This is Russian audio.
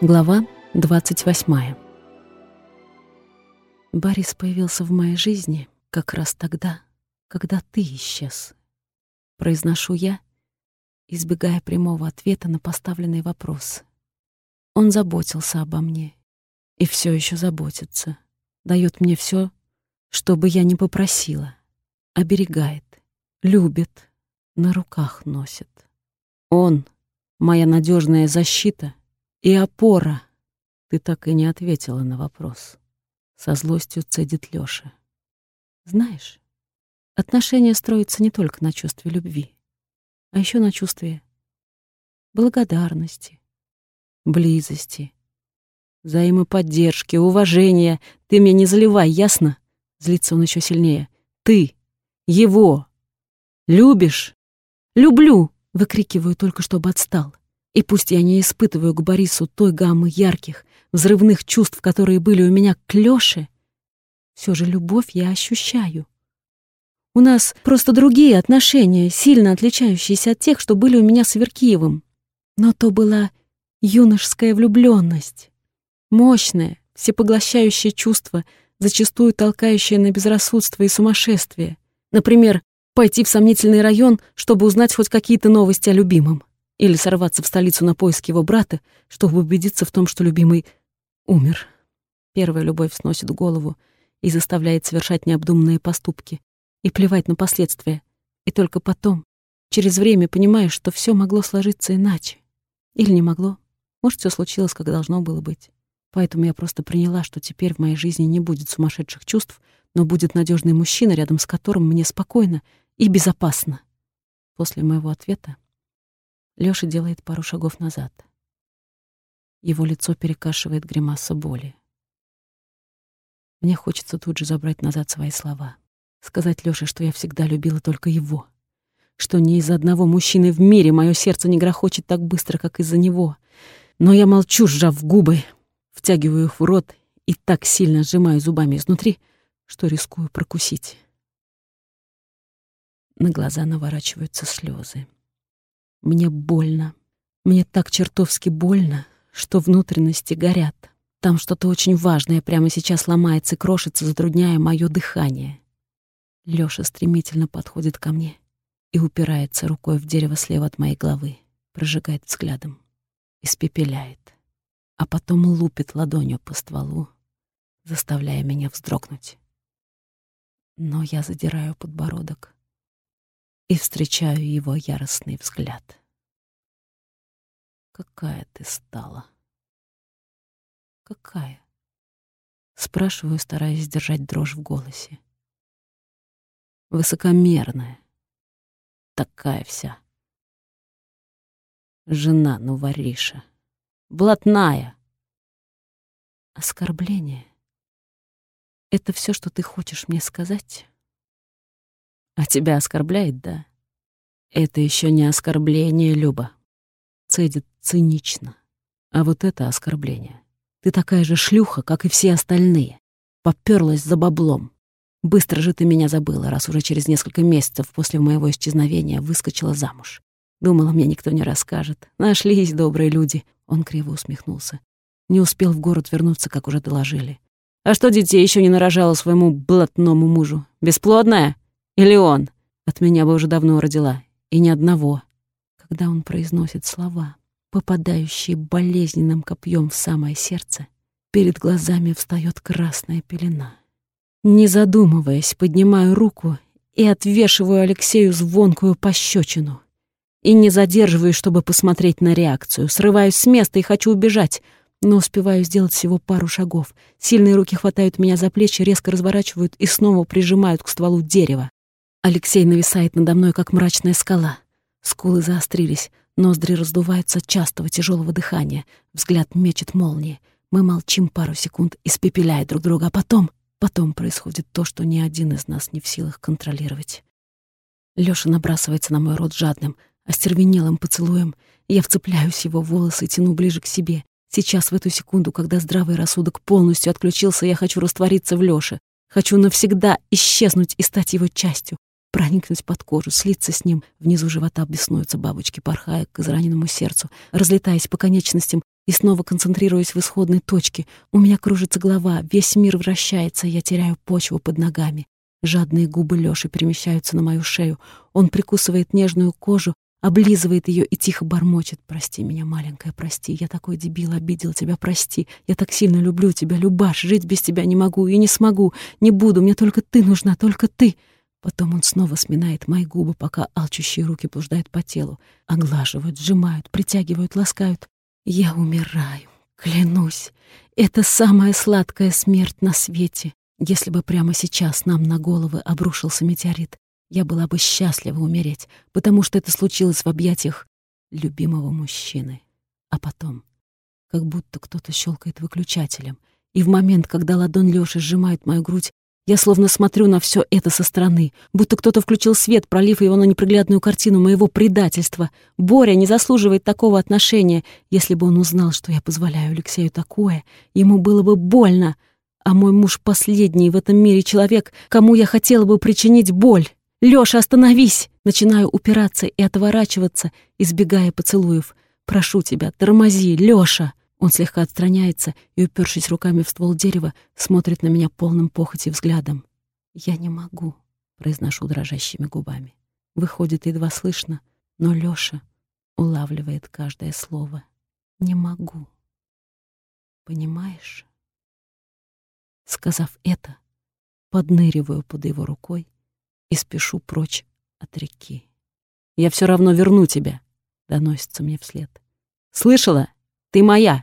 Глава 28. Борис появился в моей жизни как раз тогда, когда ты исчез. Произношу я, избегая прямого ответа на поставленный вопрос. Он заботился обо мне и все еще заботится. Дает мне все, что бы я ни попросила. Оберегает, любит, на руках носит. Он — моя надежная защита — и опора. Ты так и не ответила на вопрос. Со злостью цедит Лёша. Знаешь, отношения строятся не только на чувстве любви, а еще на чувстве благодарности, близости, взаимоподдержки, уважения. Ты меня не заливай, ясно? Злится он еще сильнее. Ты его любишь? Люблю, выкрикиваю только, чтобы отстал. И пусть я не испытываю к Борису той гаммы ярких, взрывных чувств, которые были у меня к Лёше, все же любовь я ощущаю. У нас просто другие отношения, сильно отличающиеся от тех, что были у меня с Веркиевым. Но то была юношеская влюбленность, мощное, всепоглощающее чувство, зачастую толкающее на безрассудство и сумасшествие. Например, пойти в сомнительный район, чтобы узнать хоть какие-то новости о любимом. Или сорваться в столицу на поиски его брата, чтобы убедиться в том, что любимый умер. Первая любовь сносит голову и заставляет совершать необдуманные поступки и плевать на последствия. И только потом, через время, понимаешь, что все могло сложиться иначе. Или не могло. Может, все случилось, как должно было быть. Поэтому я просто приняла, что теперь в моей жизни не будет сумасшедших чувств, но будет надежный мужчина, рядом с которым мне спокойно и безопасно. После моего ответа Лёша делает пару шагов назад. Его лицо перекашивает гримаса боли. Мне хочется тут же забрать назад свои слова. Сказать Лёше, что я всегда любила только его. Что ни из одного мужчины в мире мое сердце не грохочет так быстро, как из-за него. Но я молчу, сжав губы, втягиваю их в рот и так сильно сжимаю зубами изнутри, что рискую прокусить. На глаза наворачиваются слезы. Мне больно. Мне так чертовски больно, что внутренности горят. Там что-то очень важное прямо сейчас ломается и крошится, затрудняя мое дыхание. Лёша стремительно подходит ко мне и упирается рукой в дерево слева от моей головы, прожигает взглядом, испепеляет, а потом лупит ладонью по стволу, заставляя меня вздрогнуть. Но я задираю подбородок и встречаю его яростный взгляд. «Какая ты стала?» «Какая?» Спрашиваю, стараясь сдержать дрожь в голосе. «Высокомерная. Такая вся. Жена, ну, вориша. Блатная. Оскорбление. Это все, что ты хочешь мне сказать?» А тебя оскорбляет, да? Это еще не оскорбление, Люба. Цедит цинично. А вот это оскорбление. Ты такая же шлюха, как и все остальные. Попёрлась за баблом. Быстро же ты меня забыла, раз уже через несколько месяцев после моего исчезновения выскочила замуж. Думала, мне никто не расскажет. Нашлись добрые люди. Он криво усмехнулся. Не успел в город вернуться, как уже доложили. А что детей еще не нарожала своему блатному мужу? Бесплодная? Или он? От меня бы уже давно родила. И ни одного. Когда он произносит слова, попадающие болезненным копьем в самое сердце, перед глазами встает красная пелена. Не задумываясь, поднимаю руку и отвешиваю Алексею звонкую пощечину. И не задерживаюсь, чтобы посмотреть на реакцию. Срываюсь с места и хочу убежать, но успеваю сделать всего пару шагов. Сильные руки хватают меня за плечи, резко разворачивают и снова прижимают к стволу дерева. Алексей нависает надо мной, как мрачная скала. Скулы заострились, ноздри раздуваются от частого тяжелого дыхания, взгляд мечет молнии. Мы молчим пару секунд, испепеляя друг друга, а потом... Потом происходит то, что ни один из нас не в силах контролировать. Лёша набрасывается на мой рот жадным, остервенелым поцелуем. Я вцепляюсь его в волосы и тяну ближе к себе. Сейчас, в эту секунду, когда здравый рассудок полностью отключился, я хочу раствориться в Лёше. Хочу навсегда исчезнуть и стать его частью проникнуть под кожу, слиться с ним. Внизу живота беснуются бабочки, порхая к израненному сердцу, разлетаясь по конечностям и снова концентрируюсь в исходной точке. У меня кружится голова, весь мир вращается, я теряю почву под ногами. Жадные губы Лёши перемещаются на мою шею. Он прикусывает нежную кожу, облизывает ее и тихо бормочет. «Прости меня, маленькая, прости. Я такой дебил, обидел тебя, прости. Я так сильно люблю тебя, Любаш. Жить без тебя не могу и не смогу. Не буду, мне только ты нужна, только ты». Потом он снова сминает мои губы, пока алчущие руки блуждают по телу. Оглаживают, сжимают, притягивают, ласкают. Я умираю, клянусь. Это самая сладкая смерть на свете. Если бы прямо сейчас нам на головы обрушился метеорит, я была бы счастлива умереть, потому что это случилось в объятиях любимого мужчины. А потом, как будто кто-то щелкает выключателем, и в момент, когда ладонь Лёши сжимает мою грудь, я словно смотрю на все это со стороны, будто кто-то включил свет, пролив его на неприглядную картину моего предательства. Боря не заслуживает такого отношения. Если бы он узнал, что я позволяю Алексею такое, ему было бы больно. А мой муж последний в этом мире человек, кому я хотела бы причинить боль. Лёша, остановись! Начинаю упираться и отворачиваться, избегая поцелуев. Прошу тебя, тормози, Лёша! Он слегка отстраняется и, упершись руками в ствол дерева, смотрит на меня полным похоти взглядом. «Я не могу», — произношу дрожащими губами. Выходит едва слышно, но Лёша улавливает каждое слово. «Не могу. Понимаешь?» Сказав это, подныриваю под его рукой и спешу прочь от реки. «Я все равно верну тебя», — доносится мне вслед. «Слышала? Ты моя!»